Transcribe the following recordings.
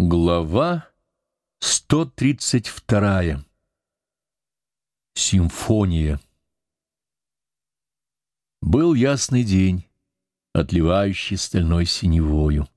Глава 132. Симфония. Был ясный день, отливающий стальной синевою.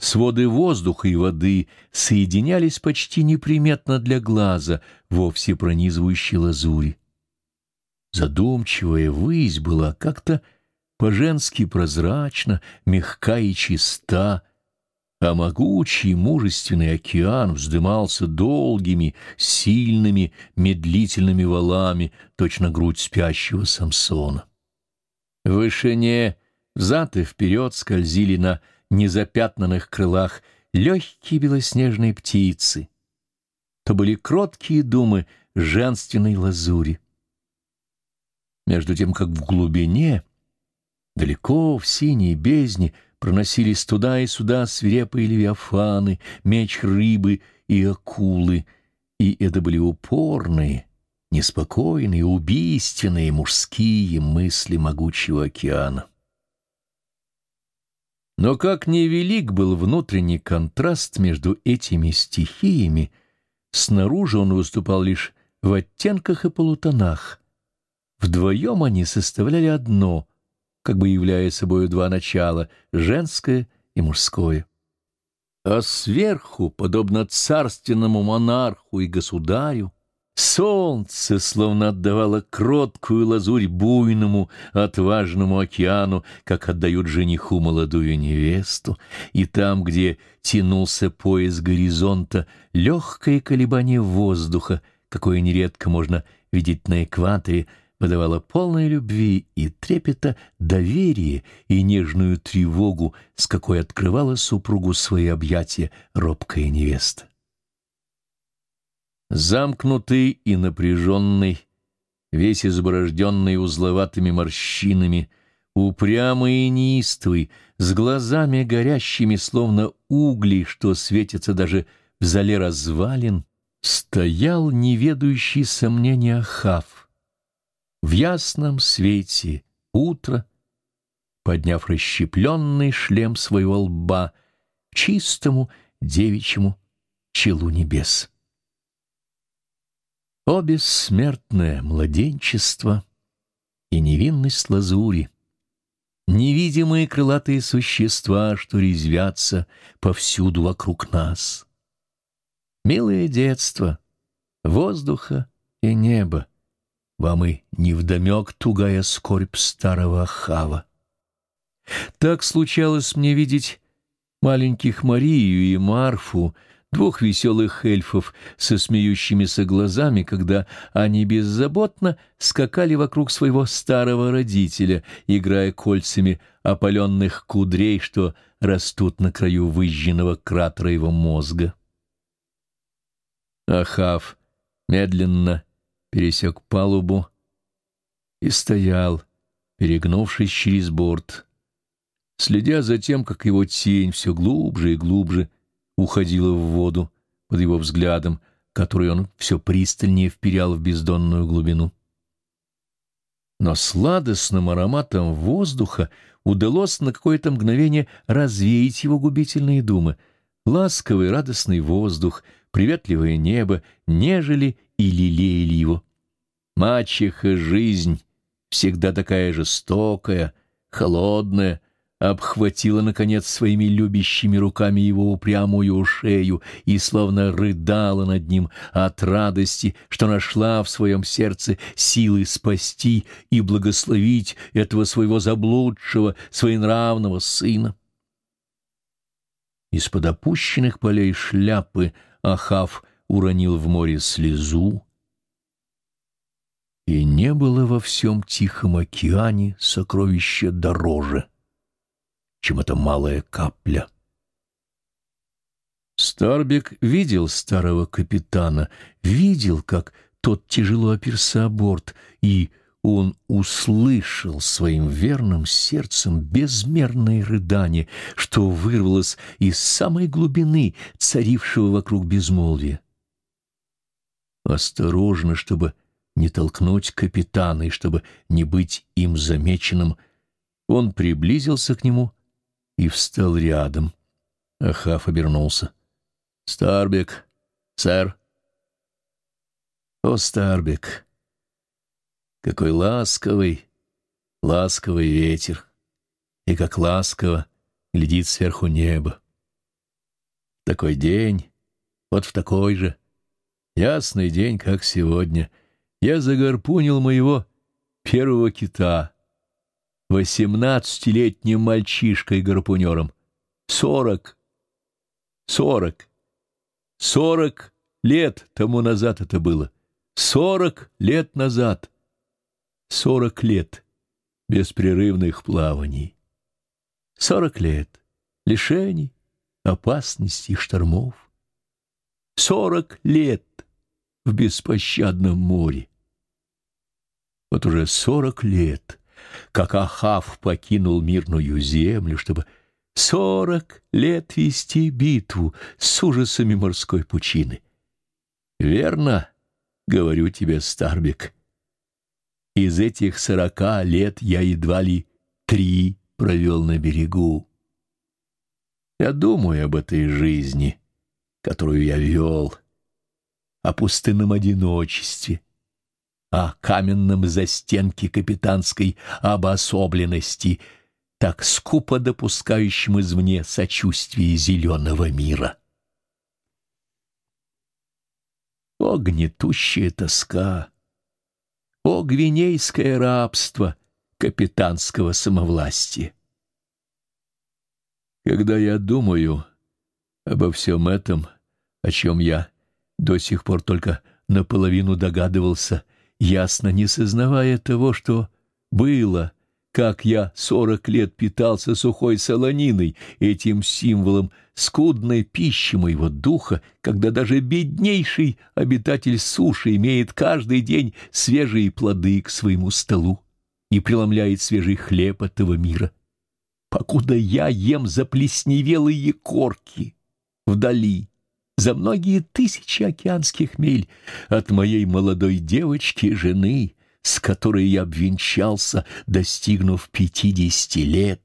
Своды воздуха и воды соединялись почти неприметно для глаза во всепронизывающей лазури. Задумчивая высь была как-то по-женски прозрачна, мягка и чиста, а могучий мужественный океан вздымался долгими, сильными, медлительными валами, точно грудь спящего Самсона. В вышине взад и вперед скользили на незапятнанных крылах легкие белоснежные птицы. То были кроткие думы женственной лазури. Между тем, как в глубине, далеко в синей бездне, Проносились туда и сюда свирепые левиафаны, меч рыбы и акулы, и это были упорные, неспокойные, убийственные мужские мысли могучего океана. Но как невелик был внутренний контраст между этими стихиями, снаружи он выступал лишь в оттенках и полутонах. Вдвоем они составляли одно — как бы являя собой два начала — женское и мужское. А сверху, подобно царственному монарху и государю, Солнце словно отдавало кроткую лазурь буйному, отважному океану, как отдают жениху молодую невесту, и там, где тянулся пояс горизонта, легкое колебание воздуха, какое нередко можно видеть на экваторе, выдавала полной любви и трепета доверие и нежную тревогу, с какой открывала супругу свои объятия робкая невеста. Замкнутый и напряженный, весь изборожденный узловатыми морщинами, упрямый и неистовый, с глазами горящими, словно угли, что светятся даже в зале развалин, стоял неведающий сомнения Хав — в ясном свете утра, подняв расщепленный шлем своего лба чистому девичьему челу небес. О бессмертное младенчество и невинность лазури! Невидимые крылатые существа, что резвятся повсюду вокруг нас. Милое детство, воздуха и неба, вам и невдомек тугая скорбь старого Хава. Так случалось мне видеть маленьких Марию и Марфу, двух веселых эльфов со смеющимися глазами, когда они беззаботно скакали вокруг своего старого родителя, играя кольцами опаленных кудрей, что растут на краю выжженного кратера его мозга. Ахав медленно пересек палубу и стоял, перегнувшись через борт, следя за тем, как его тень все глубже и глубже уходила в воду под его взглядом, который он все пристальнее вперял в бездонную глубину. Но сладостным ароматом воздуха удалось на какое-то мгновение развеять его губительные думы. Ласковый радостный воздух, приветливое небо нежели и лелеяли его. Мачеха жизнь, всегда такая жестокая, холодная, обхватила, наконец, своими любящими руками его упрямую шею и словно рыдала над ним от радости, что нашла в своем сердце силы спасти и благословить этого своего заблудшего, своенравного сына. Из-под опущенных полей шляпы Ахав уронил в море слезу, и не было во всем Тихом океане сокровища дороже, чем эта малая капля. Старбек видел старого капитана, видел, как тот тяжело оперся о борт, и он услышал своим верным сердцем безмерное рыдание, что вырвалось из самой глубины царившего вокруг безмолвия. Осторожно, чтобы не толкнуть капитана и чтобы не быть им замеченным, он приблизился к нему и встал рядом. Ахав обернулся. Старбек, сэр. О, Старбек, какой ласковый, ласковый ветер, и как ласково глядит сверху небо. Такой день, вот в такой же, ясный день, как сегодня, я загорпунил моего первого кита, восемнадцатилетним мальчишкой-гарпунером. Сорок, сорок, сорок лет тому назад это было. Сорок лет назад. Сорок лет беспрерывных плаваний. Сорок лет лишений, опасностей, штормов. Сорок лет в беспощадном море. Вот уже сорок лет, как Ахав покинул мирную землю, чтобы сорок лет вести битву с ужасами морской пучины. Верно, говорю тебе, Старбек, из этих сорока лет я едва ли три провел на берегу. Я думаю об этой жизни, которую я вел, о пустынном одиночестве, о каменном застенке капитанской обособленности, так скупо допускающем извне сочувствие зеленого мира. О, гнетущая тоска! О, гвинейское рабство капитанского самовластия! Когда я думаю обо всем этом, о чем я до сих пор только наполовину догадывался, ясно не сознавая того, что было, как я сорок лет питался сухой солониной, этим символом скудной пищи моего духа, когда даже беднейший обитатель суши имеет каждый день свежие плоды к своему столу и преломляет свежий хлеб этого мира. Покуда я ем заплесневелые корки вдали, за многие тысячи океанских миль от моей молодой девочки, жены, с которой я обвенчался, достигнув пятидесяти лет,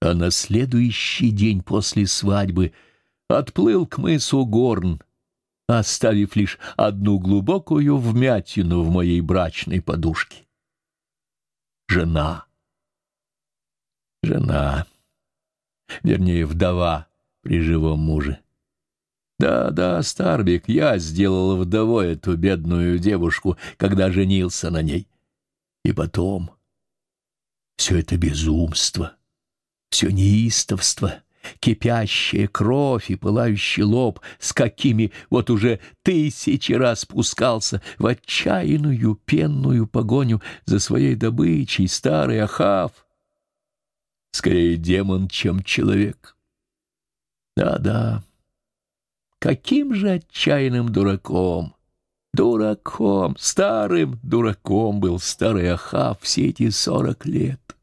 а на следующий день после свадьбы отплыл к мысу Горн, оставив лишь одну глубокую вмятину в моей брачной подушке. Жена. Жена. Вернее, вдова при живом муже. Да, да, Старбик, я сделал вдовой эту бедную девушку, когда женился на ней. И потом... Все это безумство все неистовство, кипящая кровь и пылающий лоб, с какими вот уже тысячи раз спускался в отчаянную пенную погоню за своей добычей старый Ахав. Скорее демон, чем человек. Да-да, каким же отчаянным дураком, дураком, старым дураком был старый Ахав все эти сорок лет.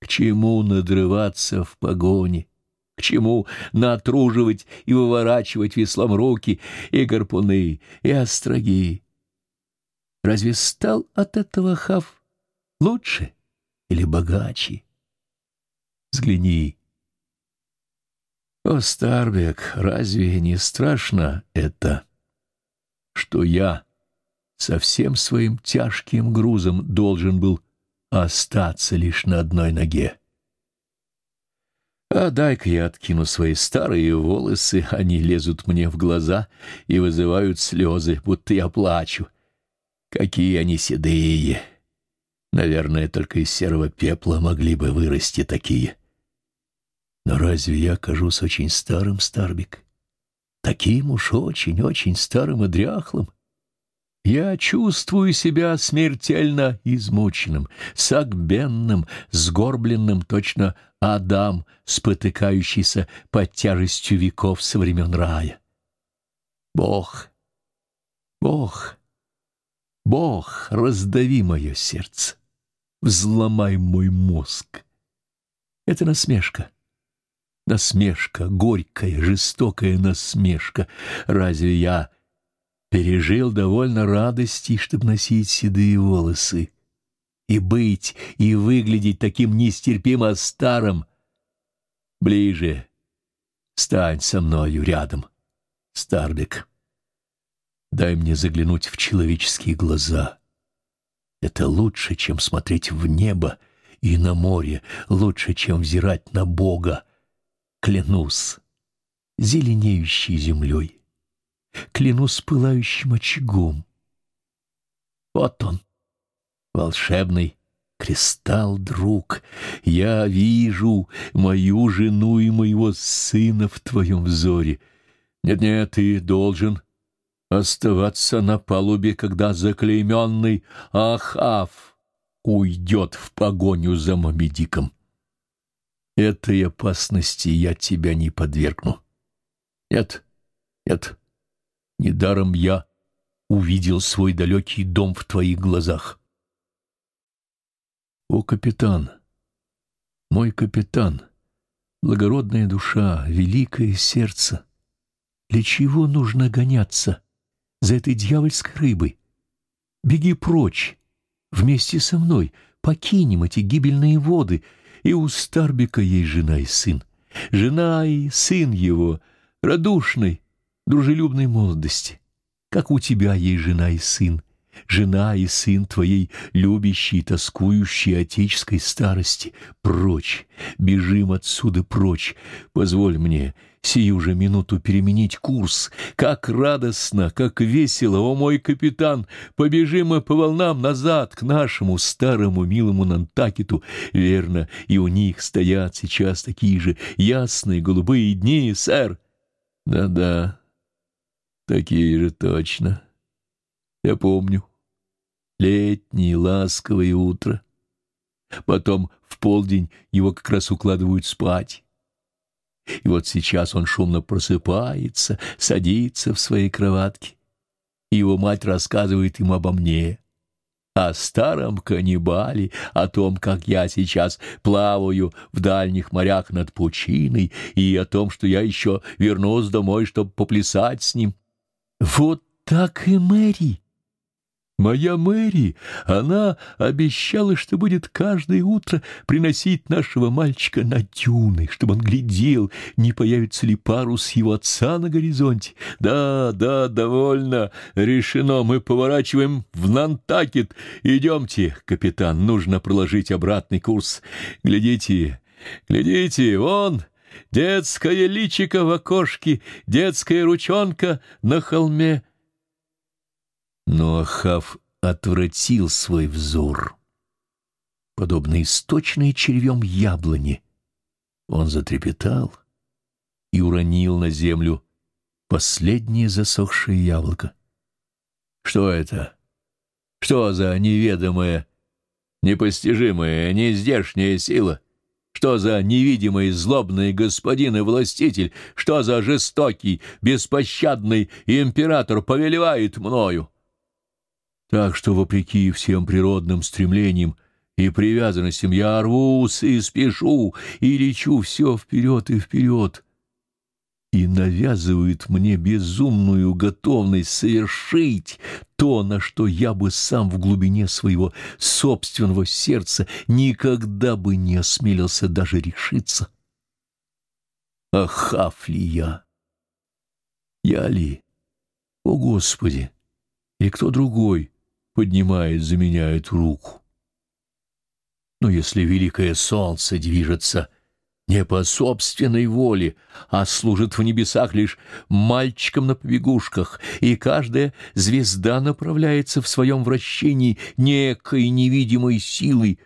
К чему надрываться в погоне? К чему натруживать и выворачивать веслом руки и гарпуны, и остроги? Разве стал от этого хав лучше или богаче? Взгляни. О, Старбек, разве не страшно это, что я со всем своим тяжким грузом должен был остаться лишь на одной ноге. А дай-ка я откину свои старые волосы, они лезут мне в глаза и вызывают слезы, будто я плачу. Какие они седые! Наверное, только из серого пепла могли бы вырасти такие. Но разве я кажусь очень старым, Старбик? Таким уж очень-очень старым и дряхлым? Я чувствую себя смертельно измученным, сагбенным, сгорбленным, точно Адам, спотыкающийся под тяжестью веков со времен рая. Бог, Бог, Бог, раздави мое сердце, взломай мой мозг. Это насмешка. Насмешка, горькая, жестокая насмешка. Разве я пережил довольно радости, чтобы носить седые волосы и быть, и выглядеть таким нестерпимо старым. Ближе, Стань со мною рядом, Старбек. Дай мне заглянуть в человеческие глаза. Это лучше, чем смотреть в небо и на море, лучше, чем взирать на Бога. Клянусь, зеленеющей землей, клянусь пылающим очагом. Вот он, волшебный кристалл, друг, я вижу мою жену и моего сына в твоем взоре. Нет-нет, ты должен оставаться на палубе, когда заклейменный Ахав уйдет в погоню за Мобедиком. Этой опасности я тебя не подвергну. Нет, нет, недаром я увидел свой далекий дом в твоих глазах. О, капитан, мой капитан, благородная душа, великое сердце, для чего нужно гоняться за этой дьявольской рыбой? Беги прочь, вместе со мной, покинем эти гибельные воды, и у Старбика есть жена и сын. Жена и сын его, радушной, дружелюбной молодости, как у тебя есть жена и сын, жена и сын твоей, любящие, тоскующие отеческой старости. Прочь, бежим отсюда прочь. Позволь мне сию же минуту переменить курс. Как радостно, как весело, о мой капитан! Побежим мы по волнам назад к нашему старому милому Нантакету. Верно, и у них стоят сейчас такие же ясные голубые дни, сэр. Да-да, такие же точно. Я помню летнее ласковое утро. Потом в полдень его как раз укладывают спать. И вот сейчас он шумно просыпается, садится в своей кроватке. И его мать рассказывает ему обо мне, о старом каннибале, о том, как я сейчас плаваю в дальних морях над пучиной, и о том, что я еще вернусь домой, чтобы поплясать с ним. Вот так и Мэри Моя Мэри, она обещала, что будет каждое утро приносить нашего мальчика на дюны, чтобы он глядел, не появится ли парус его отца на горизонте. Да, да, довольно. Решено. Мы поворачиваем в Нантакет. Идемте, капитан, нужно проложить обратный курс. Глядите, глядите, вон... Детское личико в окошке, детская ручонка на холме — но Ахав отвратил свой взор. Подобно источной червем яблони, он затрепетал и уронил на землю последнее засохшее яблоко. Что это? Что за неведомая, непостижимая, нездешняя сила? Что за невидимый злобный господин и властитель? Что за жестокий, беспощадный император повелевает мною? Так что, вопреки всем природным стремлениям и привязанностям, я рвусь и спешу, и лечу все вперед и вперед. И навязывает мне безумную готовность совершить то, на что я бы сам в глубине своего собственного сердца никогда бы не осмелился даже решиться. Ахав ли я? Я ли? О, Господи! И кто другой? Поднимает за меня эту руку. Но если великое солнце движется не по собственной воле, а служит в небесах лишь мальчиком на побегушках, и каждая звезда направляется в своем вращении некой невидимой силой,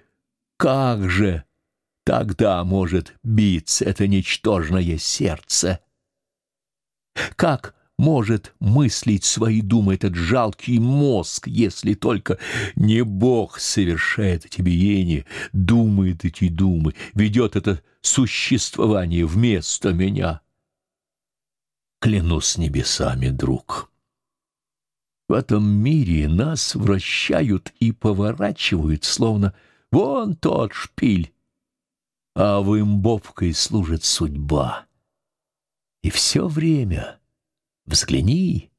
как же тогда может биться это ничтожное сердце? Как может мыслить свои думы этот жалкий мозг, если только не Бог совершает эти биения, думает эти думы, ведет это существование вместо меня. Клянусь небесами, друг. В этом мире нас вращают и поворачивают, словно вон тот шпиль, а в имбовкой служит судьба. И все время Взгляни.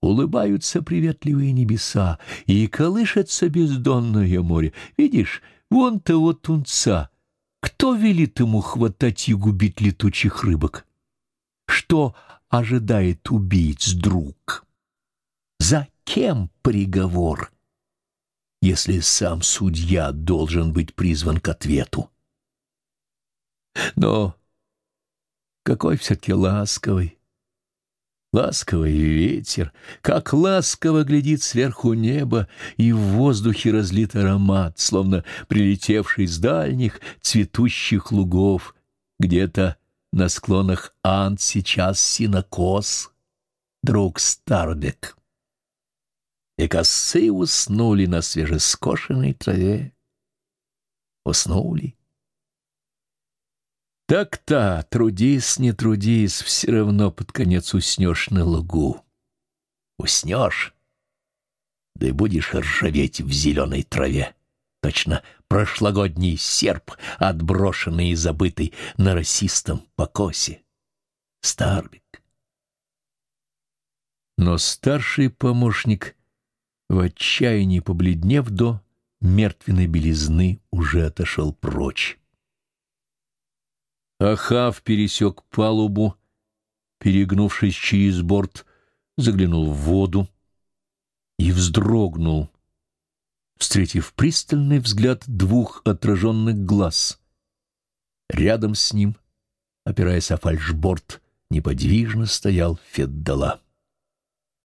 Улыбаются приветливые небеса, и колышется бездонное море. Видишь, вон того тунца. Кто велит ему хватать и губить летучих рыбок? Что ожидает убийц друг? За кем приговор, если сам судья должен быть призван к ответу? Но какой все-таки ласковый, ласковый ветер, как ласково глядит сверху небо, и в воздухе разлит аромат, словно прилетевший с дальних цветущих лугов, где-то на склонах Анд сейчас синокос, друг Старбек. И косы уснули на свежескошенной траве. Уснули. Так-то, трудись, не трудись, все равно под конец уснешь на лугу. Уснешь, да и будешь ржаветь в зеленой траве. Точно прошлогодний серп, отброшенный и забытый на расистом покосе. Старбик. Но старший помощник, в отчаянии побледнев до мертвенной белизны, уже отошел прочь. Ахав пересек палубу, перегнувшись через борт, заглянул в воду и вздрогнул, встретив пристальный взгляд двух отраженных глаз. Рядом с ним, опираясь о фальшборд, неподвижно стоял Феддала.